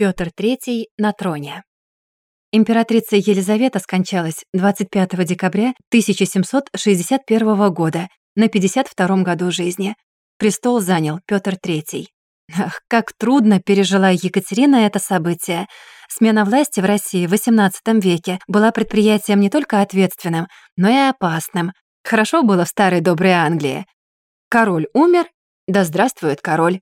Петр III на троне. Императрица Елизавета скончалась 25 декабря 1761 года на 52 году жизни. Престол занял Петр III. Ах, как трудно пережила Екатерина это событие. Смена власти в России в XVIII веке была предприятием не только ответственным, но и опасным. Хорошо было в старой доброй Англии. Король умер, да здравствует король.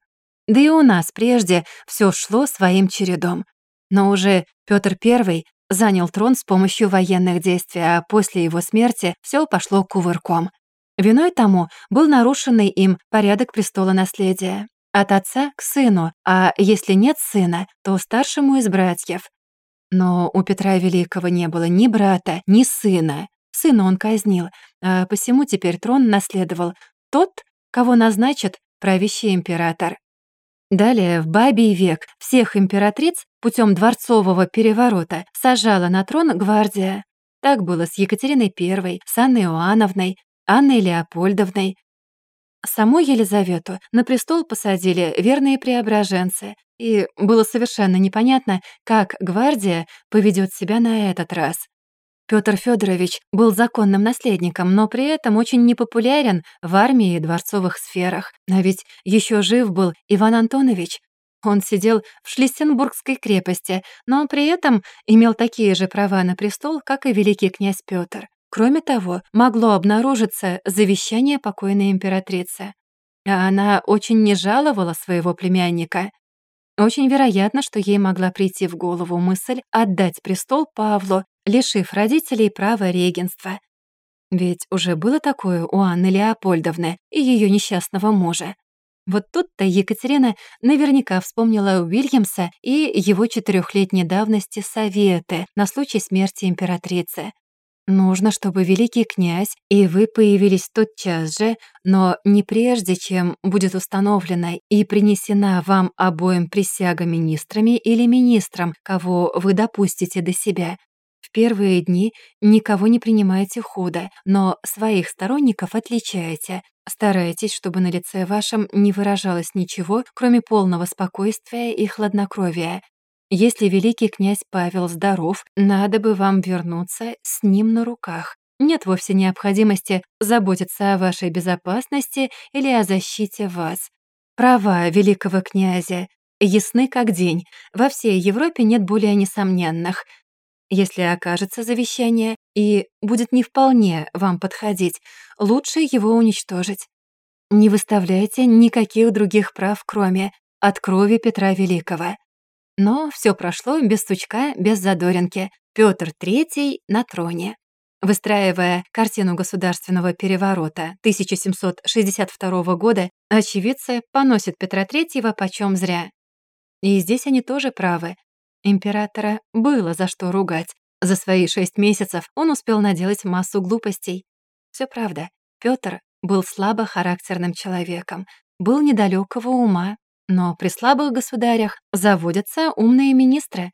Да и у нас прежде все шло своим чередом. Но уже Петр I занял трон с помощью военных действий, а после его смерти все пошло кувырком. Виной тому был нарушенный им порядок престола наследия. От отца к сыну, а если нет сына, то старшему из братьев. Но у Петра Великого не было ни брата, ни сына. Сына он казнил, а посему теперь трон наследовал тот, кого назначит правящий император. Далее, в Бабий век всех императриц путем дворцового переворота сажала на трон гвардия. Так было с Екатериной I, с Анной Иоанновной, Анной Леопольдовной. Саму Елизавету на престол посадили верные преображенцы, и было совершенно непонятно, как гвардия поведет себя на этот раз. Петр Федорович был законным наследником, но при этом очень непопулярен в армии и дворцовых сферах. А ведь еще жив был Иван Антонович. Он сидел в Шлиссенбургской крепости, но при этом имел такие же права на престол, как и великий князь Петр. Кроме того, могло обнаружиться завещание покойной императрицы. А она очень не жаловала своего племянника. Очень вероятно, что ей могла прийти в голову мысль отдать престол Павлу лишив родителей права регенства. Ведь уже было такое у Анны Леопольдовны и ее несчастного мужа. Вот тут-то Екатерина наверняка вспомнила Уильямса и его четырехлетней давности советы на случай смерти императрицы. Нужно, чтобы великий князь и вы появились тотчас же, но не прежде, чем будет установлена и принесена вам обоим присяга министрами или министрам, кого вы допустите до себя, в первые дни никого не принимайте худо, но своих сторонников отличайте. Старайтесь, чтобы на лице вашем не выражалось ничего, кроме полного спокойствия и хладнокровия. Если великий князь Павел здоров, надо бы вам вернуться с ним на руках. Нет вовсе необходимости заботиться о вашей безопасности или о защите вас. Права великого князя ясны как день. Во всей Европе нет более несомненных. Если окажется завещание и будет не вполне вам подходить, лучше его уничтожить. Не выставляйте никаких других прав, кроме от крови Петра Великого. Но все прошло без стучка, без задоринки. Петр III на троне. Выстраивая картину государственного переворота 1762 года, очевидцы поносят Петра III почем зря. И здесь они тоже правы. Императора было за что ругать. За свои шесть месяцев он успел наделать массу глупостей. Все правда, Петр был слабохарактерным человеком, был недалекого ума, но при слабых государях заводятся умные министры.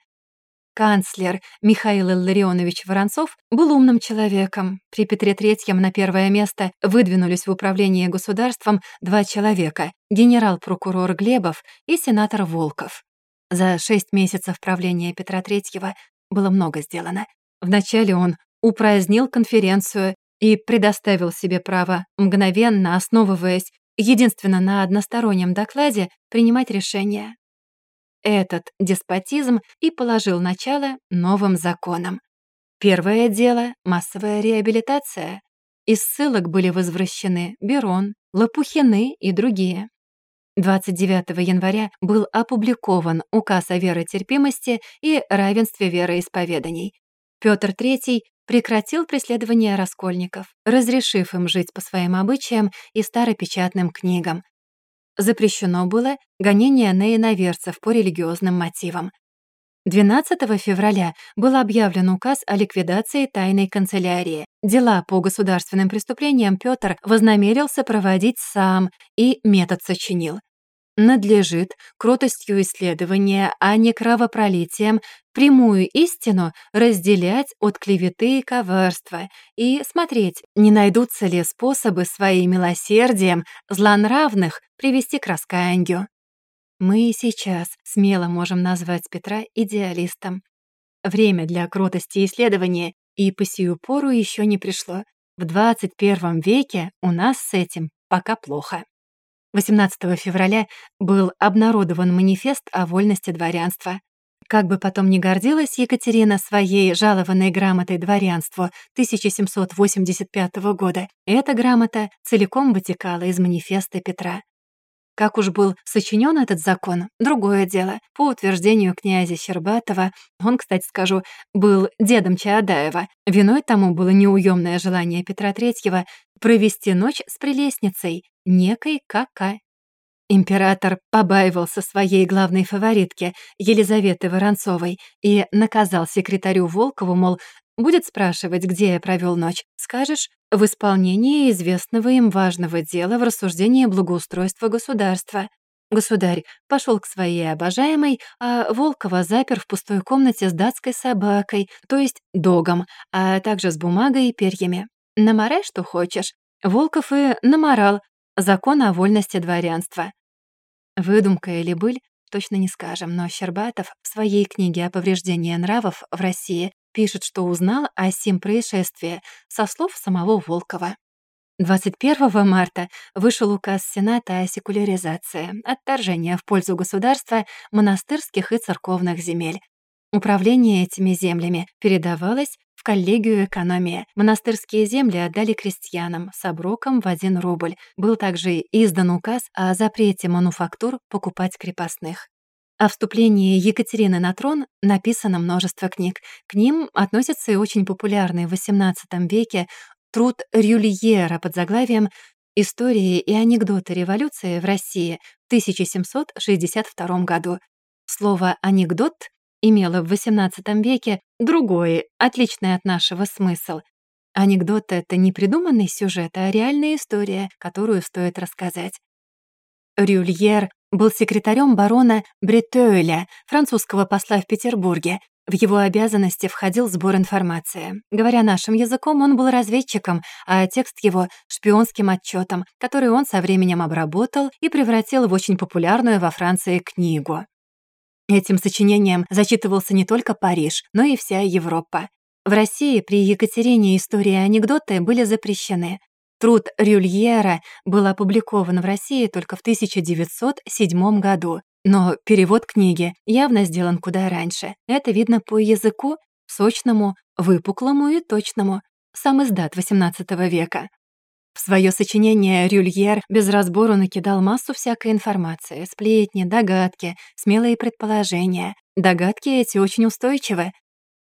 Канцлер Михаил Илларионович Воронцов был умным человеком. При Петре Третьем на первое место выдвинулись в управление государством два человека — генерал-прокурор Глебов и сенатор Волков. За шесть месяцев правления Петра III было много сделано. Вначале он упразднил конференцию и предоставил себе право, мгновенно основываясь единственно на одностороннем докладе, принимать решения. Этот деспотизм и положил начало новым законам. Первое дело — массовая реабилитация. Из ссылок были возвращены Берон, Лопухины и другие. 29 января был опубликован указ о веротерпимости и равенстве вероисповеданий. Петр III прекратил преследование раскольников, разрешив им жить по своим обычаям и старопечатным книгам. Запрещено было гонение на иноверцев по религиозным мотивам. 12 февраля был объявлен указ о ликвидации тайной канцелярии. Дела по государственным преступлениям Петр вознамерился проводить сам и метод сочинил. Надлежит кротостью исследования, а не кровопролитием, прямую истину разделять от клеветы и коварства и смотреть, не найдутся ли способы своим милосердием злонравных привести к раскаянию. Мы сейчас смело можем назвать Петра идеалистом. Время для кротости исследования и по сию пору еще не пришло. В 21 веке у нас с этим пока плохо. 18 февраля был обнародован манифест о вольности дворянства. Как бы потом ни гордилась Екатерина своей жалованной грамотой дворянству 1785 года, эта грамота целиком вытекала из манифеста Петра. Как уж был сочинен этот закон, другое дело. По утверждению князя Щербатова, он, кстати скажу, был дедом Чаадаева. Виной тому было неуемное желание Петра III провести ночь с прелестницей, некой Кака. Император побаивался своей главной фаворитки, Елизаветы Воронцовой, и наказал секретарю Волкову, мол, будет спрашивать, где я провел ночь, скажешь, в исполнении известного им важного дела в рассуждении благоустройства государства. Государь пошел к своей обожаемой, а Волкова запер в пустой комнате с датской собакой, то есть догом, а также с бумагой и перьями. Наморай, что хочешь. Волков и наморал, Закон о вольности дворянства. Выдумка или быль, точно не скажем, но Щербатов в своей книге о повреждении нравов в России пишет, что узнал о сим происшествии со слов самого Волкова. 21 марта вышел указ Сената о секуляризации, отторжении в пользу государства монастырских и церковных земель. Управление этими землями передавалось коллегию экономии. Монастырские земли отдали крестьянам с оброком в один рубль. Был также издан указ о запрете мануфактур покупать крепостных. О вступлении Екатерины на трон написано множество книг. К ним относится и очень популярный в XVIII веке труд Рюльера под заглавием «Истории и анекдоты революции в России» в 1762 году. Слово «анекдот» имело в XVIII веке другой, отличный от нашего смысл. Анекдот — это не придуманный сюжет, а реальная история, которую стоит рассказать. Рюльер был секретарем барона Бретeuля, французского посла в Петербурге. В его обязанности входил сбор информации. Говоря нашим языком, он был разведчиком, а текст его — шпионским отчетом, который он со временем обработал и превратил в очень популярную во Франции книгу. Этим сочинением зачитывался не только Париж, но и вся Европа. В России при Екатерине истории и анекдоты были запрещены. Труд Рюльера был опубликован в России только в 1907 году, но перевод книги явно сделан куда раньше. Это видно по языку, сочному, выпуклому и точному. Сам издат XVIII века. В свое сочинение Рюльер без разбору накидал массу всякой информации, сплетни, догадки, смелые предположения. Догадки эти очень устойчивы.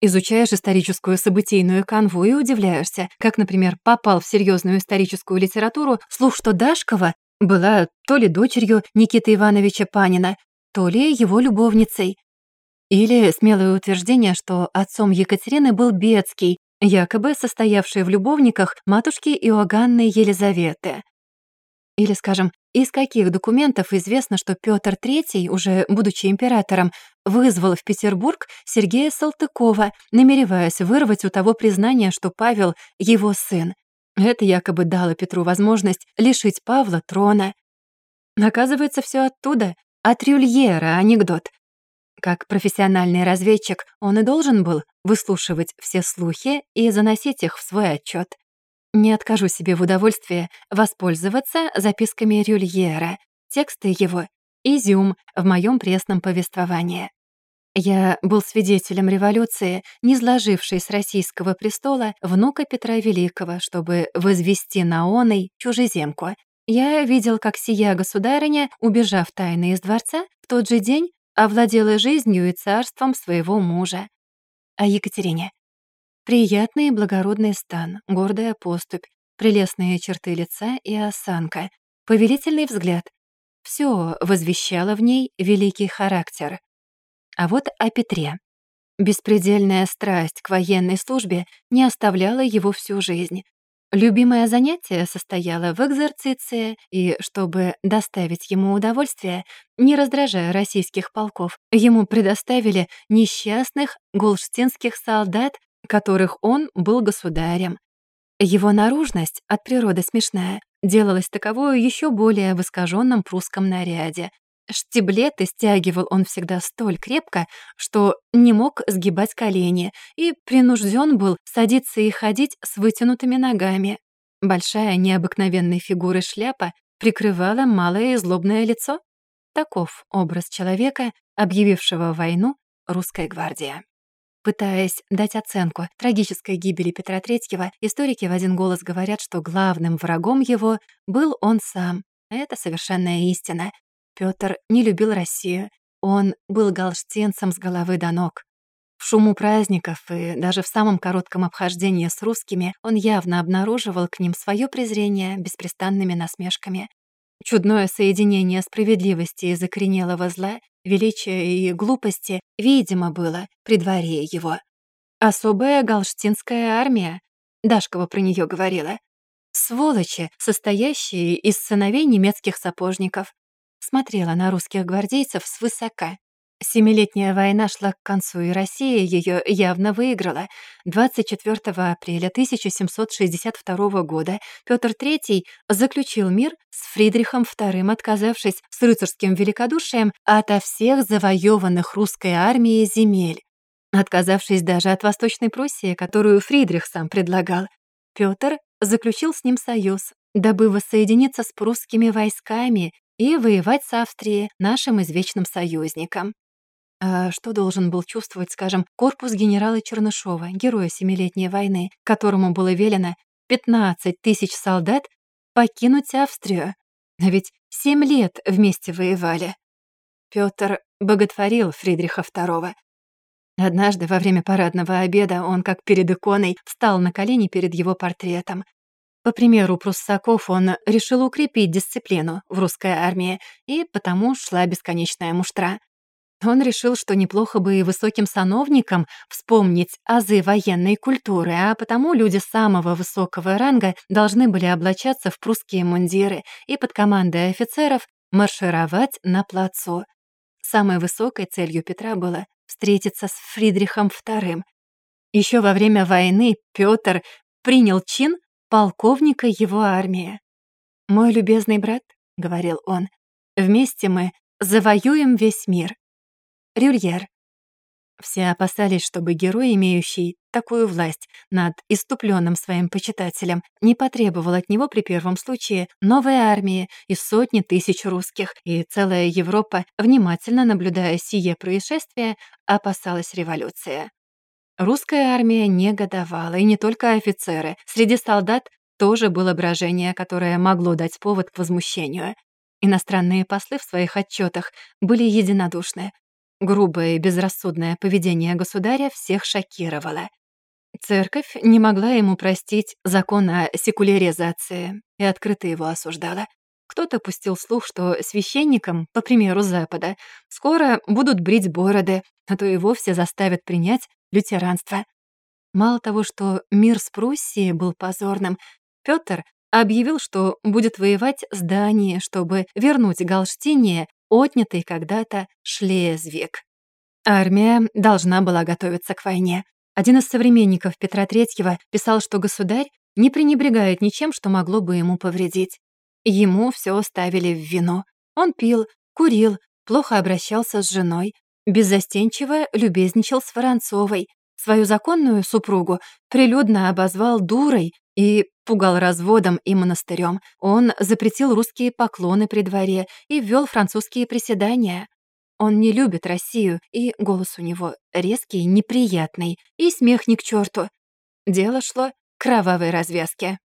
Изучаешь историческую событийную канву и удивляешься, как, например, попал в серьезную историческую литературу слух, что Дашкова была то ли дочерью Никиты Ивановича Панина, то ли его любовницей. Или смелое утверждение, что отцом Екатерины был Бецкий, якобы состоявшие в любовниках матушки Иоганны Елизаветы. Или, скажем, из каких документов известно, что Петр III, уже будучи императором, вызвал в Петербург Сергея Салтыкова, намереваясь вырвать у того признание, что Павел — его сын. Это якобы дало Петру возможность лишить Павла трона. Оказывается, все оттуда, от Рюльера анекдот, как профессиональный разведчик он и должен был выслушивать все слухи и заносить их в свой отчет. Не откажу себе в удовольствии воспользоваться записками Рюльера, тексты его — изюм в моем пресном повествовании. Я был свидетелем революции, не сложившей с российского престола внука Петра Великого, чтобы возвести на оной чужеземку. Я видел, как сия государыня, убежав тайно из дворца, в тот же день овладела жизнью и царством своего мужа. А Екатерине? Приятный и благородный стан, гордая поступь, прелестные черты лица и осанка, повелительный взгляд. Все возвещало в ней великий характер. А вот о Петре. Беспредельная страсть к военной службе не оставляла его всю жизнь. Любимое занятие состояло в экзерциции, и, чтобы доставить ему удовольствие, не раздражая российских полков, ему предоставили несчастных гулштинских солдат, которых он был государем. Его наружность, от природы смешная, делалась таковой еще более в искаженном прусском наряде. Штиблеты стягивал он всегда столь крепко, что не мог сгибать колени и принужден был садиться и ходить с вытянутыми ногами. Большая необыкновенной фигуры шляпа прикрывала малое и злобное лицо. Таков образ человека, объявившего войну русская гвардия. Пытаясь дать оценку трагической гибели Петра III, историки в один голос говорят, что главным врагом его был он сам. Это совершенная истина. Пётр не любил Россию. Он был галштинцем с головы до ног. В шуму праздников и даже в самом коротком обхождении с русскими он явно обнаруживал к ним свое презрение беспрестанными насмешками. Чудное соединение справедливости и закоренелого зла, величия и глупости видимо было при дворе его. Особая галштинская армия, Дашкова про нее говорила, сволочи, состоящие из сыновей немецких сапожников, смотрела на русских гвардейцев свысока. Семилетняя война шла к концу, и Россия ее явно выиграла. 24 апреля 1762 года Петр III заключил мир с Фридрихом II, отказавшись с рыцарским великодушием ото всех завоеванных русской армией земель. Отказавшись даже от Восточной Пруссии, которую Фридрих сам предлагал, Петр заключил с ним союз, дабы воссоединиться с прусскими войсками и воевать с Австрией, нашим извечным союзником. А что должен был чувствовать, скажем, корпус генерала Чернышова, героя Семилетней войны, которому было велено 15 тысяч солдат покинуть Австрию? А ведь семь лет вместе воевали. Пётр боготворил Фридриха II. Однажды во время парадного обеда он, как перед иконой, встал на колени перед его портретом, по примеру пруссаков он решил укрепить дисциплину в русской армии, и потому шла бесконечная муштра. Он решил, что неплохо бы и высоким сановникам вспомнить азы военной культуры, а потому люди самого высокого ранга должны были облачаться в прусские мундиры и под командой офицеров маршировать на плацу. Самой высокой целью Петра было встретиться с Фридрихом II. Еще во время войны Петр принял чин полковника его армии. «Мой любезный брат», — говорил он, — «вместе мы завоюем весь мир». Рюльер. Все опасались, чтобы герой, имеющий такую власть над иступленным своим почитателем, не потребовал от него при первом случае новой армии и сотни тысяч русских, и целая Европа, внимательно наблюдая сие происшествие, опасалась революции. Русская армия негодовала, и не только офицеры. Среди солдат тоже было брожение, которое могло дать повод к возмущению. Иностранные послы в своих отчетах были единодушны. Грубое и безрассудное поведение государя всех шокировало. Церковь не могла ему простить закон о секуляризации и открыто его осуждала. Кто-то пустил слух, что священникам, по примеру Запада, скоро будут брить бороды, а то и вовсе заставят принять лютеранство. Мало того, что мир с Пруссией был позорным, Пётр объявил, что будет воевать с Данией, чтобы вернуть Галштине отнятый когда-то Шлезвиг. Армия должна была готовиться к войне. Один из современников Петра III писал, что государь не пренебрегает ничем, что могло бы ему повредить. Ему все ставили в вино. Он пил, курил, плохо обращался с женой, беззастенчиво любезничал с Воронцовой, свою законную супругу прилюдно обозвал дурой и пугал разводом и монастырем. Он запретил русские поклоны при дворе и ввел французские приседания. Он не любит Россию, и голос у него резкий, неприятный, и смех ни к черту. Дело шло к кровавой развязке.